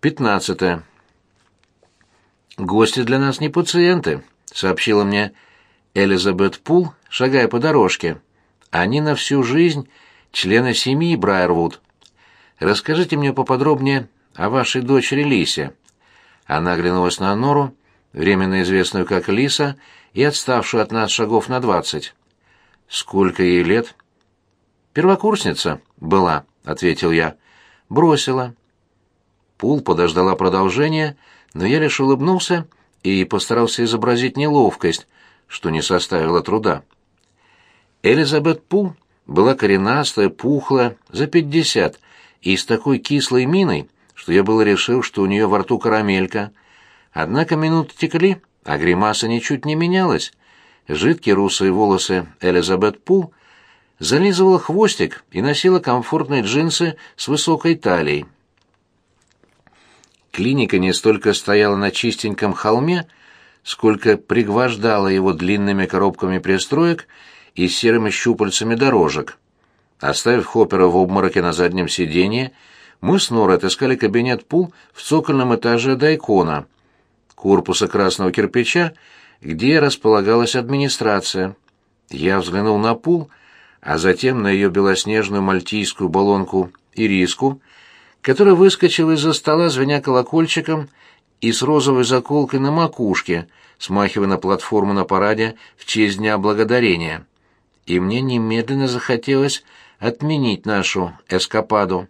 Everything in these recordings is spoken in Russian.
15. «Гости для нас не пациенты», — сообщила мне Элизабет Пул, шагая по дорожке. «Они на всю жизнь члены семьи Брайервуд. Расскажите мне поподробнее о вашей дочери Лисе». Она оглянулась на Нору, временно известную как Лиса, и отставшую от нас шагов на двадцать. «Сколько ей лет?» «Первокурсница была», — ответил я. «Бросила». Пул подождала продолжения, но я лишь улыбнулся и постарался изобразить неловкость, что не составило труда. Элизабет Пул была коренастая, пухлая, за пятьдесят, и с такой кислой миной, что я было решил, что у нее во рту карамелька. Однако минуты текли, а гримаса ничуть не менялась. Жидкие русые волосы Элизабет Пул зализывала хвостик и носила комфортные джинсы с высокой талией. Клиника не столько стояла на чистеньком холме, сколько пригвождала его длинными коробками пристроек и серыми щупальцами дорожек. Оставив Хоппера в обмороке на заднем сиденье, мы с Норой отыскали кабинет Пул в цокольном этаже Дайкона, корпуса красного кирпича, где располагалась администрация. Я взглянул на Пул, а затем на ее белоснежную мальтийскую баллонку Ириску, который выскочил из-за стола, звеня колокольчиком и с розовой заколкой на макушке, смахивая на платформу на параде в честь Дня Благодарения. И мне немедленно захотелось отменить нашу эскападу.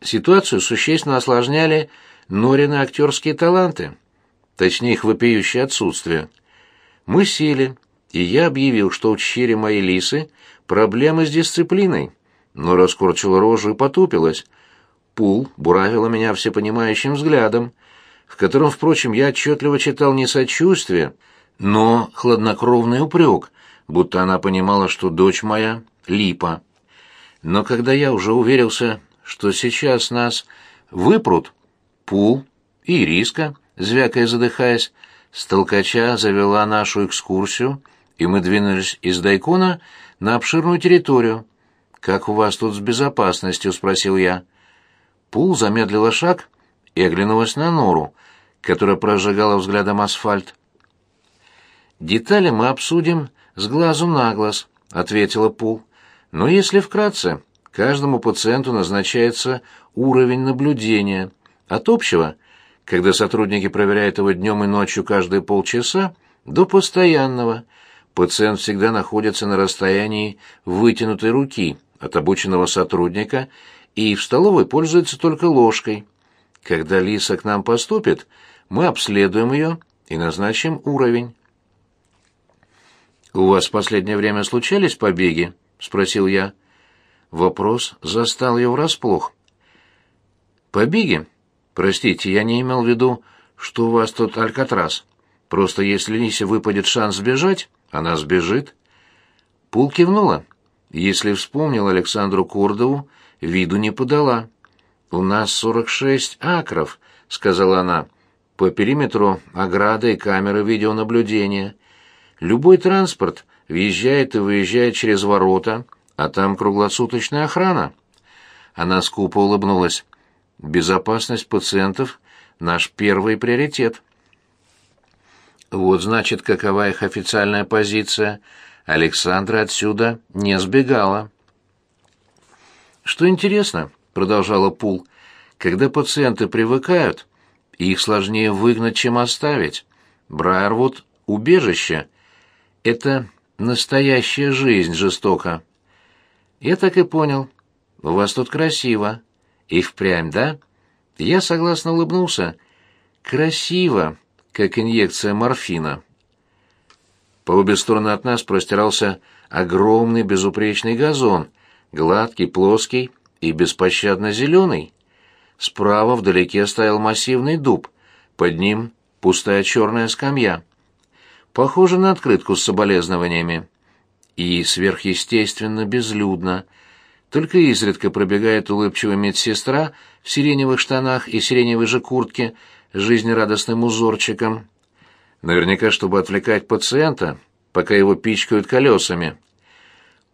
Ситуацию существенно осложняли Норины актерские таланты, точнее их вопиющее отсутствие. Мы сели, и я объявил, что у чере моей лисы проблемы с дисциплиной но раскорчила рожу и потупилась. Пул буравила меня всепонимающим взглядом, в котором, впрочем, я отчетливо читал не сочувствие, но хладнокровный упрек, будто она понимала, что дочь моя — липа. Но когда я уже уверился, что сейчас нас выпрут, Пул и Риска, звякая задыхаясь, с толкача завела нашу экскурсию, и мы двинулись из Дайкона на обширную территорию, «Как у вас тут с безопасностью?» — спросил я. Пул замедлила шаг и оглянулась на Нору, которая прожигала взглядом асфальт. «Детали мы обсудим с глазу на глаз», — ответила Пул. «Но если вкратце, каждому пациенту назначается уровень наблюдения. От общего, когда сотрудники проверяют его днем и ночью каждые полчаса, до постоянного. Пациент всегда находится на расстоянии вытянутой руки» от обученного сотрудника и в столовой пользуется только ложкой. Когда Лиса к нам поступит, мы обследуем ее и назначим уровень. «У вас в последнее время случались побеги?» — спросил я. Вопрос застал ее врасплох. «Побеги? Простите, я не имел в виду, что у вас тут Алькатрас. Просто если Лисе выпадет шанс сбежать, она сбежит». Пул кивнула. Если вспомнил Александру Курдову, виду не подала. «У нас сорок шесть акров», — сказала она. «По периметру ограда и камеры видеонаблюдения. Любой транспорт въезжает и выезжает через ворота, а там круглосуточная охрана». Она скупо улыбнулась. «Безопасность пациентов — наш первый приоритет». «Вот, значит, какова их официальная позиция», Александра отсюда не сбегала. Что интересно, продолжала Пул, когда пациенты привыкают, их сложнее выгнать, чем оставить. Брайервуд — убежище. Это настоящая жизнь жестоко. Я так и понял. У вас тут красиво. И впрямь, да? Я согласно улыбнулся. Красиво, как инъекция морфина. По обе стороны от нас простирался огромный безупречный газон, гладкий, плоский и беспощадно зеленый. Справа вдалеке стоял массивный дуб, под ним пустая черная скамья. Похоже на открытку с соболезнованиями. И сверхъестественно безлюдно. Только изредка пробегает улыбчивая медсестра в сиреневых штанах и сиреневой же куртке с жизнерадостным узорчиком. Наверняка, чтобы отвлекать пациента, пока его пичкают колесами.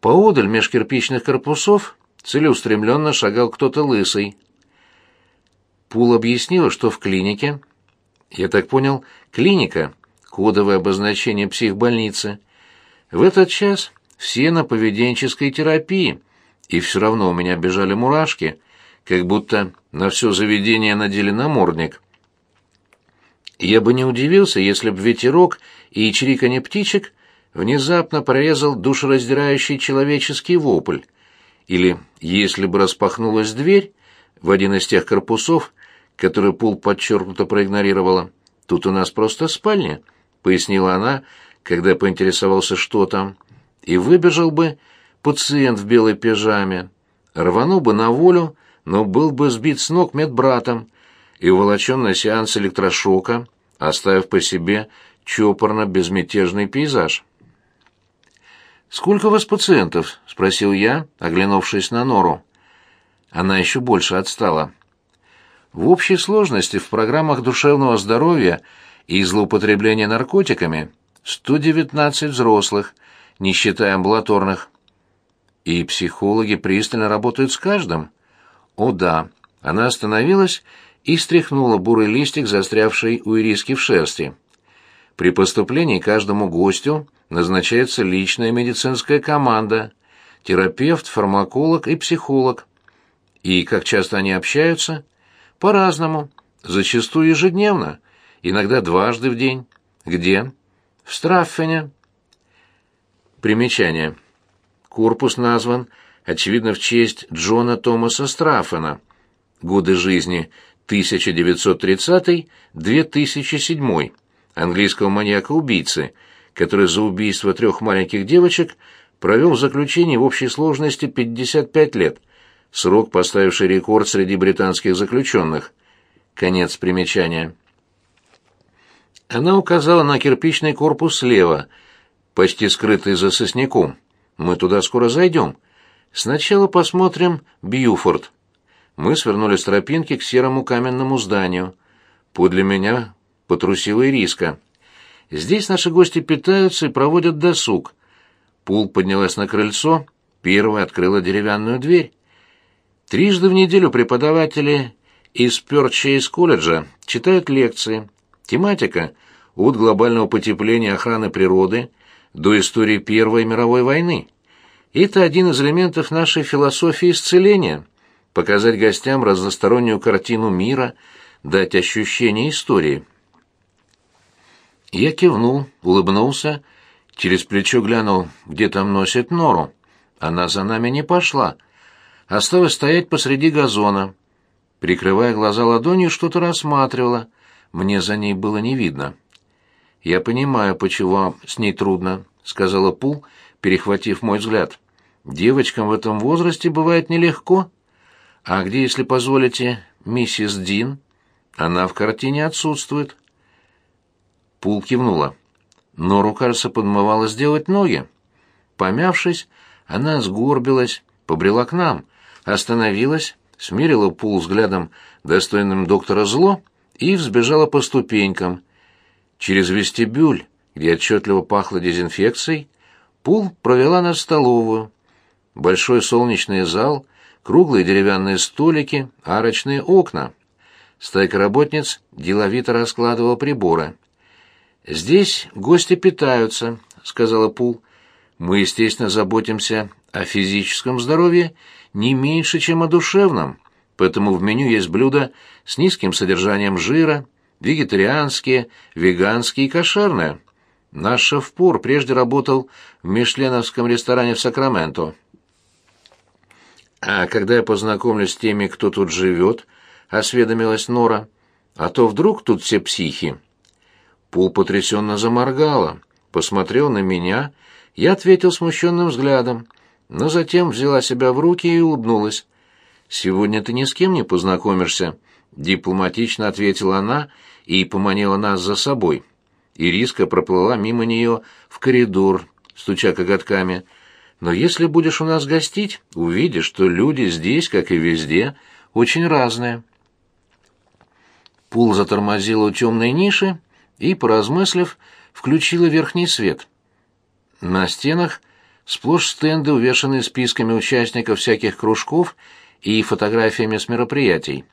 Поодаль меж кирпичных корпусов целеустремленно шагал кто-то лысый. Пул объяснила, что в клинике... Я так понял, клиника — кодовое обозначение психбольницы. В этот час все на поведенческой терапии, и все равно у меня бежали мурашки, как будто на все заведение надели намордник. Я бы не удивился, если б ветерок и чириканье птичек внезапно прорезал душераздирающий человеческий вопль, или если бы распахнулась дверь в один из тех корпусов, который Пул подчеркнуто проигнорировала. «Тут у нас просто спальня», — пояснила она, когда поинтересовался, что там. «И выбежал бы пациент в белой пижаме, рванул бы на волю, но был бы сбит с ног медбратом и уволочен на сеанс электрошока, оставив по себе чопорно-безмятежный пейзаж». «Сколько у вас пациентов?» — спросил я, оглянувшись на Нору. Она еще больше отстала. В общей сложности в программах душевного здоровья и злоупотребления наркотиками 119 взрослых, не считая амбулаторных. И психологи пристально работают с каждым. О да, она остановилась и стряхнула бурый листик, застрявший у ириски в шерсти. При поступлении каждому гостю назначается личная медицинская команда, терапевт, фармаколог и психолог. И как часто они общаются? По-разному, зачастую ежедневно, иногда дважды в день. Где? В Страффене. Примечание. Корпус назван, очевидно, в честь Джона Томаса Страффена. Годы жизни 1930-2007. Английского маньяка-убийцы – который за убийство трех маленьких девочек провел в заключении в общей сложности 55 лет, срок, поставивший рекорд среди британских заключенных. Конец примечания. Она указала на кирпичный корпус слева, почти скрытый за сосняком. «Мы туда скоро зайдем. Сначала посмотрим Бьюфорд». Мы свернули с тропинки к серому каменному зданию. Подле меня потрусила Ириска. Здесь наши гости питаются и проводят досуг. Пул поднялась на крыльцо, первая открыла деревянную дверь. Трижды в неделю преподаватели из Пёрчейс колледжа читают лекции. Тематика – от глобального потепления охраны природы до истории Первой мировой войны. Это один из элементов нашей философии исцеления – показать гостям разностороннюю картину мира, дать ощущение истории – я кивнул, улыбнулся, через плечо глянул, где там носит нору. Она за нами не пошла. Осталось стоять посреди газона. Прикрывая глаза ладонью, что-то рассматривала. Мне за ней было не видно. «Я понимаю, почему с ней трудно», — сказала Пул, перехватив мой взгляд. «Девочкам в этом возрасте бывает нелегко. А где, если позволите, миссис Дин? Она в картине отсутствует». Пул кивнула. Нору, кажется, подмывала сделать ноги. Помявшись, она сгорбилась, побрела к нам, остановилась, смирила Пул взглядом, достойным доктора зло, и взбежала по ступенькам. Через вестибюль, где отчетливо пахло дезинфекцией, Пул провела нас в столовую. Большой солнечный зал, круглые деревянные столики, арочные окна. Стайка работниц деловито раскладывала приборы — «Здесь гости питаются», — сказала Пул. «Мы, естественно, заботимся о физическом здоровье не меньше, чем о душевном, поэтому в меню есть блюда с низким содержанием жира, вегетарианские, веганские и кошерные. Наш шеф-пор прежде работал в мишленовском ресторане в Сакраменто. А когда я познакомлюсь с теми, кто тут живет, — осведомилась Нора, — а то вдруг тут все психи. Пул потрясенно заморгала, посмотрел на меня, я ответил смущенным взглядом, но затем взяла себя в руки и улыбнулась. «Сегодня ты ни с кем не познакомишься», — дипломатично ответила она и поманила нас за собой. Ириска проплыла мимо нее в коридор, стуча коготками. «Но если будешь у нас гостить, увидишь, что люди здесь, как и везде, очень разные». Пул затормозил у темной ниши и, поразмыслив, включила верхний свет. На стенах сплошь стенды, увешанные списками участников всяких кружков и фотографиями с мероприятий.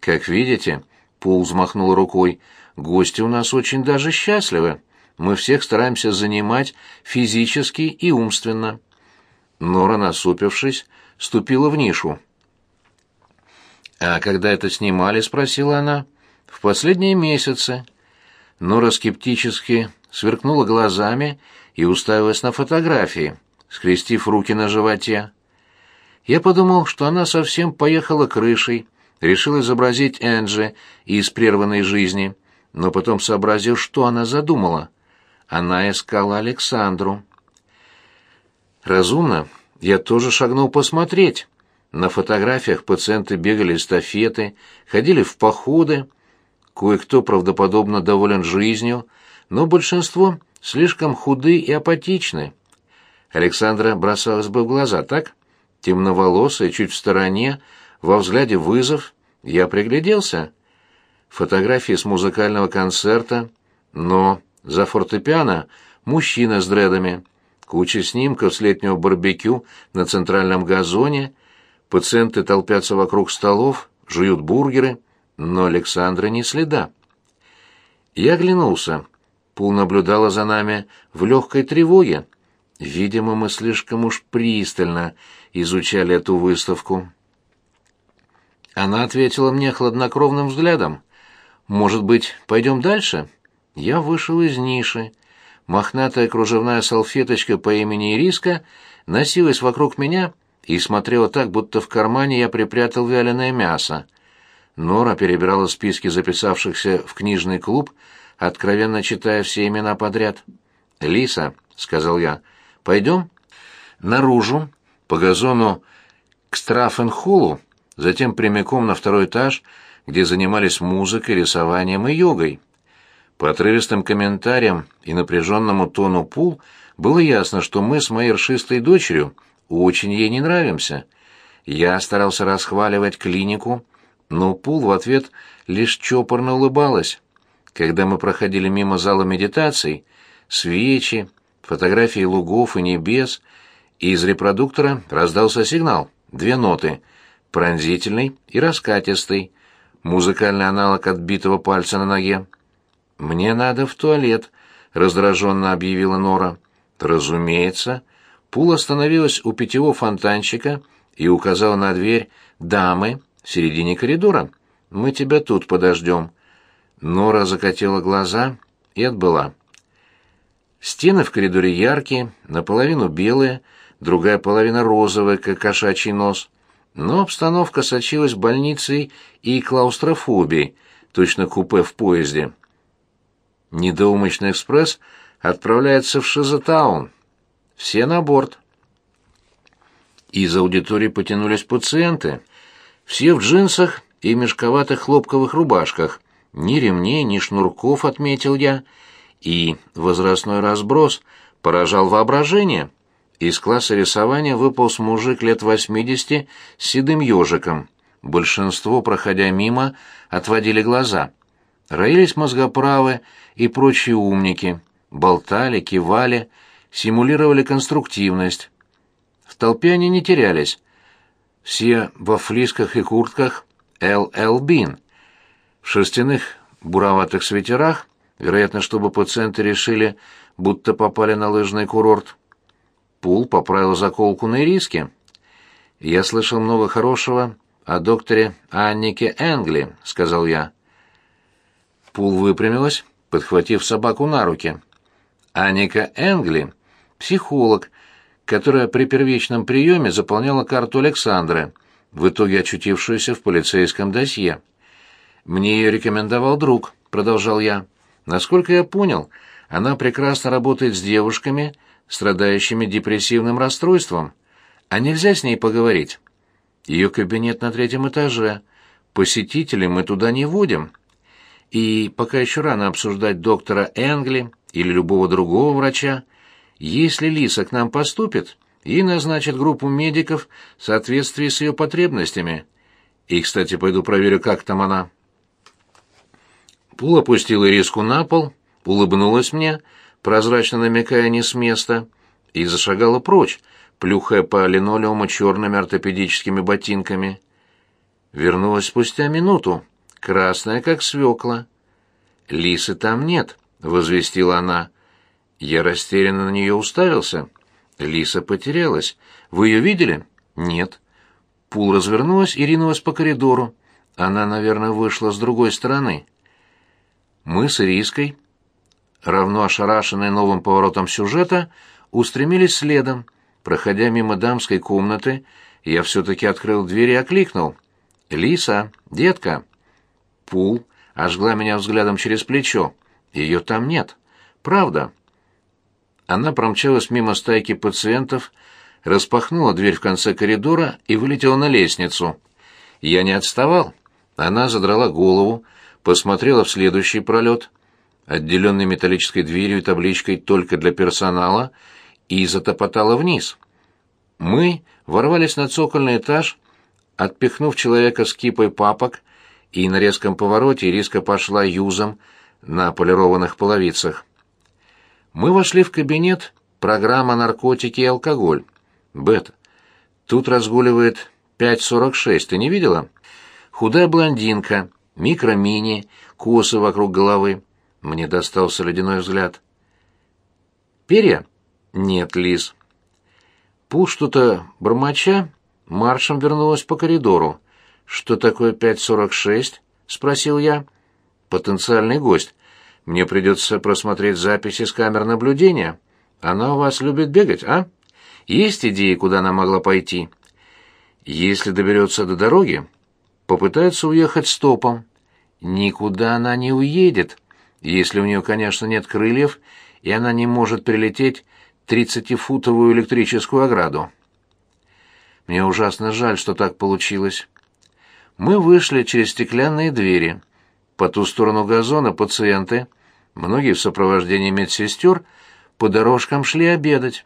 Как видите, Пул взмахнул рукой, гости у нас очень даже счастливы. Мы всех стараемся занимать физически и умственно. Нора, насупившись, ступила в нишу. «А когда это снимали?» — спросила она. «В последние месяцы». Нора скептически сверкнула глазами и уставилась на фотографии, скрестив руки на животе. Я подумал, что она совсем поехала крышей, решил изобразить Энджи из прерванной жизни, но потом сообразил, что она задумала. Она искала Александру. Разумно, я тоже шагнул посмотреть. На фотографиях пациенты бегали эстафеты, ходили в походы. Кое-кто правдоподобно доволен жизнью, но большинство слишком худы и апатичны. Александра бросалась бы в глаза, так? Темноволосая, чуть в стороне, во взгляде вызов. Я пригляделся. Фотографии с музыкального концерта, но за фортепиано мужчина с дредами. Куча снимков с летнего барбекю на центральном газоне. Пациенты толпятся вокруг столов, жуют бургеры, но Александра не следа. Я оглянулся. Пул наблюдала за нами в легкой тревоге. Видимо, мы слишком уж пристально изучали эту выставку. Она ответила мне хладнокровным взглядом. «Может быть, пойдем дальше?» Я вышел из ниши. Мохнатая кружевная салфеточка по имени Ириска носилась вокруг меня и смотрела так, будто в кармане я припрятал вяленое мясо. Нора перебирала списки записавшихся в книжный клуб, откровенно читая все имена подряд. «Лиса», — сказал я, — «пойдем?» «Наружу, по газону к Страффенхоллу, затем прямиком на второй этаж, где занимались музыкой, рисованием и йогой». По отрывистым комментариям и напряженному тону Пул было ясно, что мы с моей ршистой дочерью очень ей не нравимся. Я старался расхваливать клинику, но Пул в ответ лишь чопорно улыбалась. Когда мы проходили мимо зала медитаций, свечи, фотографии лугов и небес, из репродуктора раздался сигнал, две ноты, пронзительный и раскатистый, музыкальный аналог отбитого пальца на ноге. «Мне надо в туалет», — раздраженно объявила Нора. «Разумеется». Пул остановилась у питьевого фонтанчика и указала на дверь «Дамы» в середине коридора. «Мы тебя тут подождем». Нора закатила глаза и отбыла. Стены в коридоре яркие, наполовину белые, другая половина розовая, как кошачий нос. Но обстановка сочилась больницей и клаустрофобией, точно купе в поезде. Недоумочный экспресс отправляется в Шизатаун. Все на борт. Из аудитории потянулись пациенты. Все в джинсах и мешковатых хлопковых рубашках. Ни ремней, ни шнурков, отметил я. И возрастной разброс поражал воображение. Из класса рисования выполз мужик лет восьмидесяти с седым ежиком. Большинство, проходя мимо, отводили глаза — роились мозгоправы и прочие умники, болтали, кивали, симулировали конструктивность. В толпе они не терялись. Все во флисках и куртках «Л.Л. Бин», в шерстяных буроватых свитерах, вероятно, чтобы пациенты решили, будто попали на лыжный курорт. Пул поправил заколку на ириске. «Я слышал много хорошего о докторе Аннике Энгли», — сказал я. Пул выпрямилась, подхватив собаку на руки. Аника Энгли — психолог, которая при первичном приеме заполняла карту Александры, в итоге очутившуюся в полицейском досье. «Мне ее рекомендовал друг», — продолжал я. «Насколько я понял, она прекрасно работает с девушками, страдающими депрессивным расстройством. А нельзя с ней поговорить? Ее кабинет на третьем этаже. Посетителей мы туда не водим». И пока еще рано обсуждать доктора Энгли или любого другого врача, если Лиса к нам поступит, ей назначат группу медиков в соответствии с ее потребностями. И, кстати, пойду проверю, как там она. Пул опустила риску на пол, улыбнулась мне, прозрачно намекая не с места, и зашагала прочь, плюхая по линолеуму черными ортопедическими ботинками. Вернулась спустя минуту, красная, как свекла. «Лисы там нет», — возвестила она. Я растерянно на нее уставился. Лиса потерялась. Вы ее видели? Нет. Пул развернулась и ринулась по коридору. Она, наверное, вышла с другой стороны. Мы с Ириской, равно ошарашенные новым поворотом сюжета, устремились следом. Проходя мимо дамской комнаты, я все-таки открыл дверь и окликнул. «Лиса, детка!» Пул ожгла меня взглядом через плечо. Ее там нет. Правда. Она промчалась мимо стайки пациентов, распахнула дверь в конце коридора и вылетела на лестницу. Я не отставал. Она задрала голову, посмотрела в следующий пролет, отделенный металлической дверью и табличкой «Только для персонала», и затопотала вниз. Мы ворвались на цокольный этаж, отпихнув человека с кипой папок, и на резком повороте Риска пошла юзом на полированных половицах. Мы вошли в кабинет программа «Наркотики и алкоголь». Бет, тут разгуливает 5.46, ты не видела? Худая блондинка, микро-мини, косы вокруг головы. Мне достался ледяной взгляд. Перья? Нет, Лиз. Пул что-то бормоча маршем вернулась по коридору. «Что такое 5.46?» — спросил я. «Потенциальный гость. Мне придется просмотреть записи с камер наблюдения. Она у вас любит бегать, а? Есть идеи, куда она могла пойти? Если доберется до дороги, попытается уехать стопом. Никуда она не уедет, если у нее, конечно, нет крыльев, и она не может прилететь тридцатифутовую электрическую ограду. Мне ужасно жаль, что так получилось. Мы вышли через стеклянные двери — по ту сторону газона пациенты, многие в сопровождении медсестер, по дорожкам шли обедать.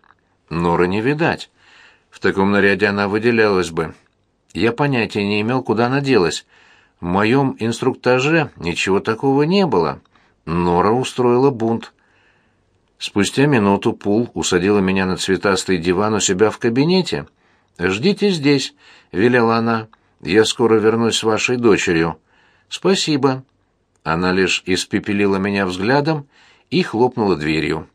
Нора не видать. В таком наряде она выделялась бы. Я понятия не имел, куда она делась. В моем инструктаже ничего такого не было. Нора устроила бунт. Спустя минуту Пул усадила меня на цветастый диван у себя в кабинете. «Ждите здесь», — велела она. «Я скоро вернусь с вашей дочерью». «Спасибо», она лишь испепелила меня взглядом и хлопнула дверью.